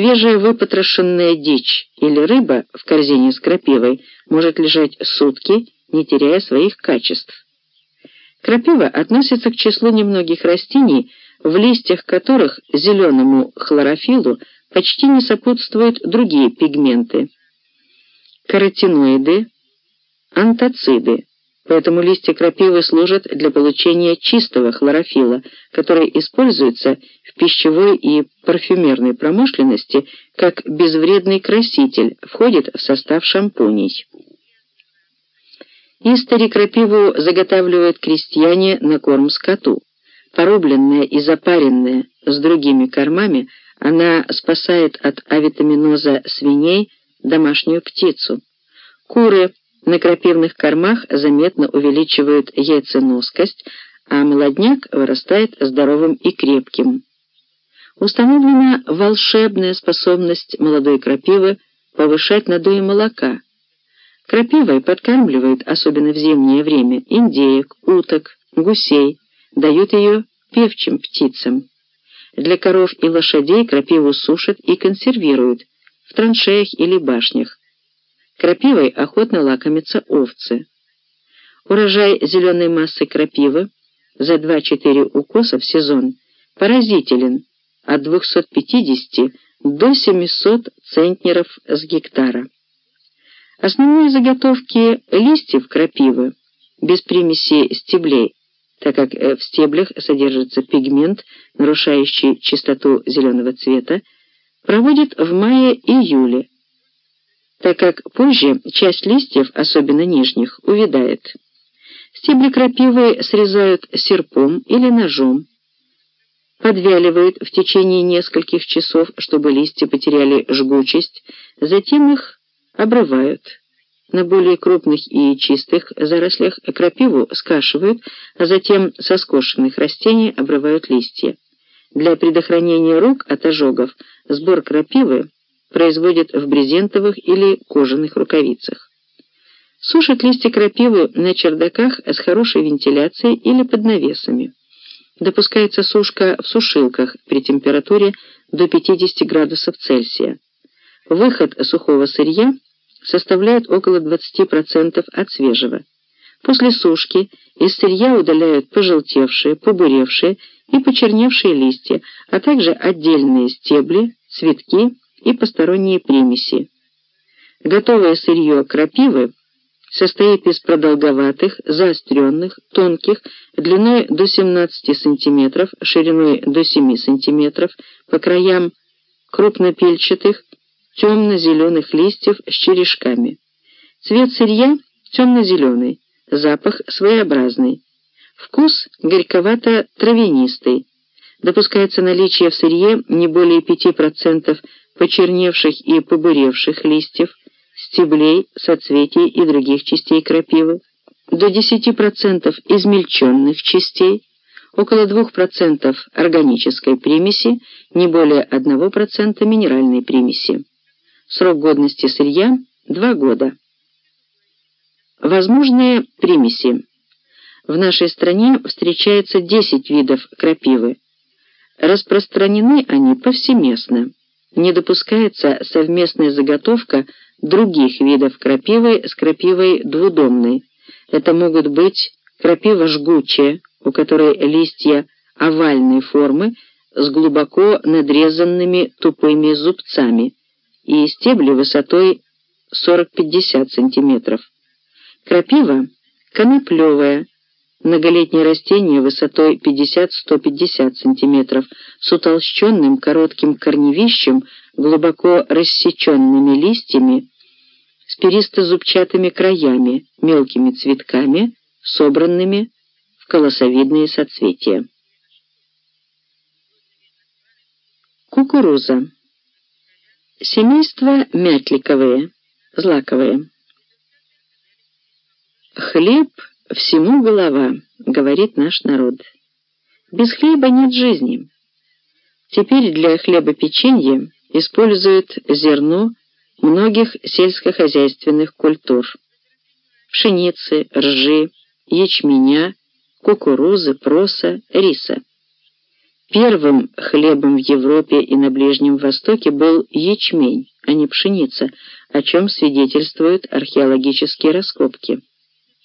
Свежая выпотрошенная дичь или рыба в корзине с крапивой может лежать сутки, не теряя своих качеств. Крапива относится к числу немногих растений, в листьях которых зеленому хлорофилу почти не сопутствуют другие пигменты. Каротиноиды, антоциды. Поэтому листья крапивы служат для получения чистого хлорофила, который используется в пищевой и парфюмерной промышленности как безвредный краситель, входит в состав шампуней. Истори крапиву заготавливают крестьяне на корм скоту. Порубленная и запаренная с другими кормами, она спасает от авитаминоза свиней домашнюю птицу. Куры на крапивных кормах заметно увеличивают яйценоскость, а молодняк вырастает здоровым и крепким. Установлена волшебная способность молодой крапивы повышать надои молока – Крапивой подкармливают, особенно в зимнее время, индеек, уток, гусей, дают ее певчим птицам. Для коров и лошадей крапиву сушат и консервируют в траншеях или башнях. Крапивой охотно лакомятся овцы. Урожай зеленой массы крапивы за 2-4 укоса в сезон поразителен от 250 до 700 центнеров с гектара. Основные заготовки листьев крапивы без примеси стеблей, так как э, в стеблях содержится пигмент, нарушающий чистоту зеленого цвета, проводят в мае-июле, так как позже часть листьев, особенно нижних, увядает. Стебли крапивы срезают серпом или ножом, подвяливают в течение нескольких часов, чтобы листья потеряли жгучесть, затем их обрывают. На более крупных и чистых зарослях крапиву скашивают, а затем со скошенных растений обрывают листья. Для предохранения рук от ожогов сбор крапивы производят в брезентовых или кожаных рукавицах. Сушат листья крапивы на чердаках с хорошей вентиляцией или под навесами. Допускается сушка в сушилках при температуре до 50 градусов Цельсия. Выход сухого сырья составляет около 20% от свежего. После сушки из сырья удаляют пожелтевшие, побуревшие и почерневшие листья, а также отдельные стебли, цветки и посторонние примеси. Готовое сырье крапивы состоит из продолговатых, заостренных, тонких, длиной до 17 см, шириной до 7 см, по краям крупнопельчатых, темно-зеленых листьев с черешками. Цвет сырья темно-зеленый, запах своеобразный. Вкус горьковато-травянистый. Допускается наличие в сырье не более 5% почерневших и побуревших листьев, стеблей, соцветий и других частей крапивы, до 10% измельченных частей, около 2% органической примеси, не более 1% минеральной примеси. Срок годности сырья – 2 года. Возможные примеси. В нашей стране встречается 10 видов крапивы. Распространены они повсеместно. Не допускается совместная заготовка других видов крапивы с крапивой двудомной. Это могут быть крапива жгучая, у которой листья овальной формы с глубоко надрезанными тупыми зубцами – и стебли высотой 40-50 см. Крапива – коноплевая, многолетнее растение высотой 50-150 см с утолщенным коротким корневищем, глубоко рассеченными листьями, с перисто-зубчатыми краями, мелкими цветками, собранными в колосовидные соцветия. Кукуруза Семейство мятликовые, злаковые. «Хлеб всему голова», — говорит наш народ. «Без хлеба нет жизни». Теперь для хлебопеченья используют зерно многих сельскохозяйственных культур. Пшеницы, ржи, ячменя, кукурузы, проса, риса. Первым хлебом в Европе и на Ближнем Востоке был ячмень, а не пшеница, о чем свидетельствуют археологические раскопки.